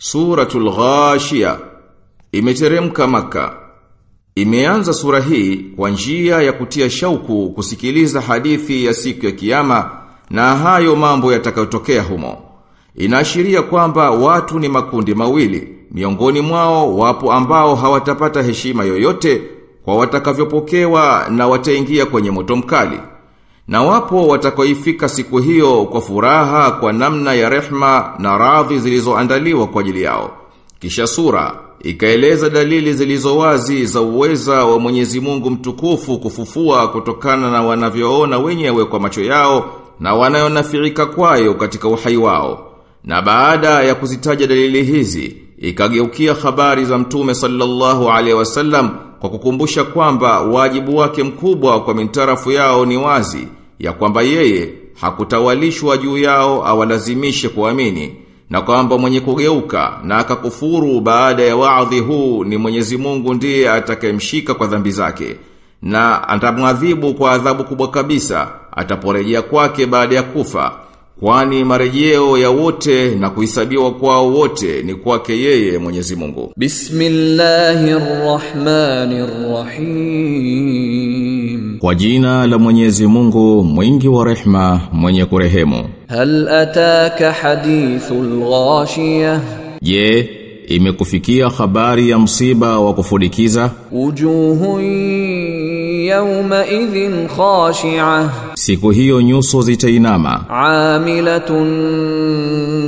Suratul Ghashia imeteremka maka. Imeanza sura hii kwa njia ya kutia shauku kusikiliza hadithi ya siku ya kiyama na hayo mambo yatakayotokea humo. Inaashiria kwamba watu ni makundi mawili, miongoni mwao wapo ambao hawatapata heshima yoyote kwa watakavyopokewa na wataingia kwenye moto mkali. Na wapo watakaoifika siku hiyo kwa furaha kwa namna ya rehma na radhi zilizoandaliwa kwa ajili yao. Kisha sura ikaeleza dalili zilizowazi za uweza wa Mwenyezi Mungu mtukufu kufufua kutokana na wanavyoona wenyewe kwa macho yao na wanayonafirika kwayo katika uhai wao. Na baada ya kuzitaja dalili hizi, ikageukia habari za Mtume sallallahu alaihi wasallam kwa kukumbusha kwamba wajibu wake mkubwa kwa mintarafu yao ni wazi ya kwamba yeye hakutawalishwa juu yao awalazimishe kuamini na kwamba mwenye kugeuka na akakufuru baada ya waadhi huu ni Mwenyezi Mungu ndiye atakayemshika kwa dhambi zake na atamwadhibu kwa adhabu kubwa kabisa ataporejea kwake baada ya kufa kwani marejeo ya wote na kuhesabiwa kwao wote ni kwake yeye Mwenyezi Mungu. Bismillahirrahmanirrahim. Kwa jina la Mwenyezi Mungu mwingi wa rehma mwenye kurehemu. Hal ataka hadithul ghashiyah? Je imekufikia habari ya msiba wa kufudikiza? Wujuhun yawma idhin khashi'ah siku hiyo nyuso zitainama amilatun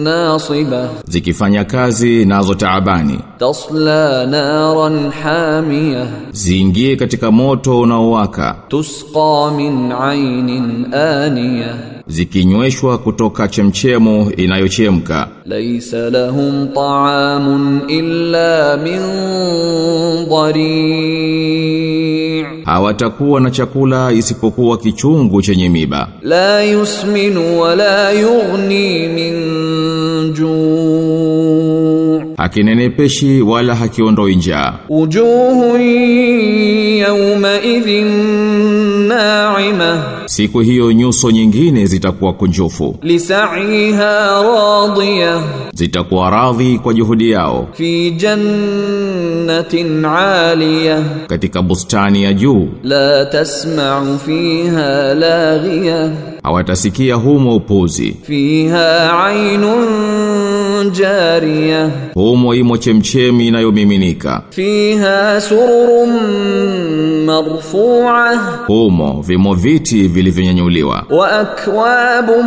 nasiba, zikifanya kazi nazo taabani. tasla naran hamiyah ziingie katika moto unaowaka. tusqa min aynin aniyah zikinyweshwa kutoka chemchemo inayochemka. laysa lahum ta'amun illa min dhari' hawatakuwa na chakula isipokuwa kichungu chenye miba. La yusminu wa la yughni min ju' hakinenepeshi wala hakiondoi njaa. Ujuhu yawma idhin na'imah siku hiyo nyuso nyingine zitakuwa kunjufu. Lisa'iha radiyah zitakuwa radhi kwa juhudi yao. Fi jannatin 'aliyah katika bustani ya juu. La tasma'u fiha laghiyah hawatasikia humo upuzi. Fiha 'aynun jariyah humo imo chemchemi inayomiminika. Fiha sururun marfu'ah humo vimo viti vilivyonyanyuliwa. Wa akwabun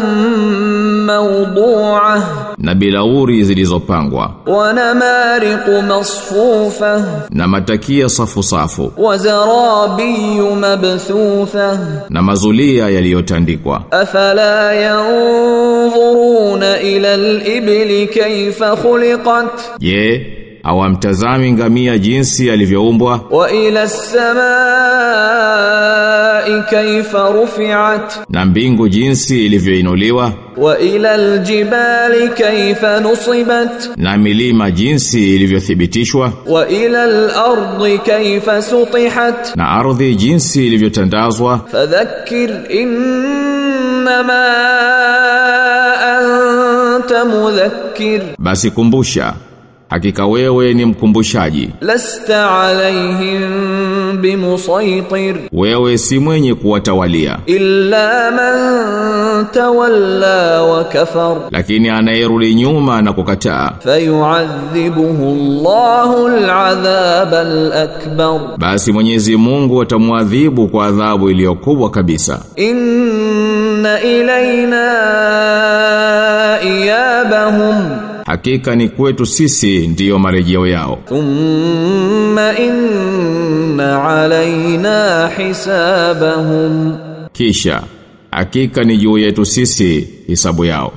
mawdu'ah na bilauri zilizopangwa. Wa namariqu masfufa. Na matakia safu safu. Wa zarabiyu mabthufa na mazulia yaliyotandikwa. Afala yanzuruna ila al-ibli kayfa khuliqat je awamtazami ngamia jinsi alivyoumbwa. wa ila as-samaa'i kayfa rufi'at na mbingu jinsi ilivyoinuliwa. wa ila al-jibali kayfa nusibat na milima jinsi ilivyothibitishwa. wa ila al-ardi kayfa sutihat na ardhi jinsi ilivyotandazwa. fadhakkir innama anta mudhakkir basi kumbusha hakika wewe ni mkumbushaji. Lasta alayhim bimusaytir. Wewe si mwenye kuwatawalia. Illa man tawalla wa kafar. Lakini anayerudi nyuma na kukataa. Fayu'adhibuhu Allahu al'adhab al-akbar. Basi Mwenyezi Mungu atamwadhibu kwa adhabu iliyokubwa kabisa. Inna ilayna hakika ni kwetu sisi ndiyo marejeo yao. Thumma inna alayna hisabahum. Kisha hakika ni juu yetu sisi hisabu yao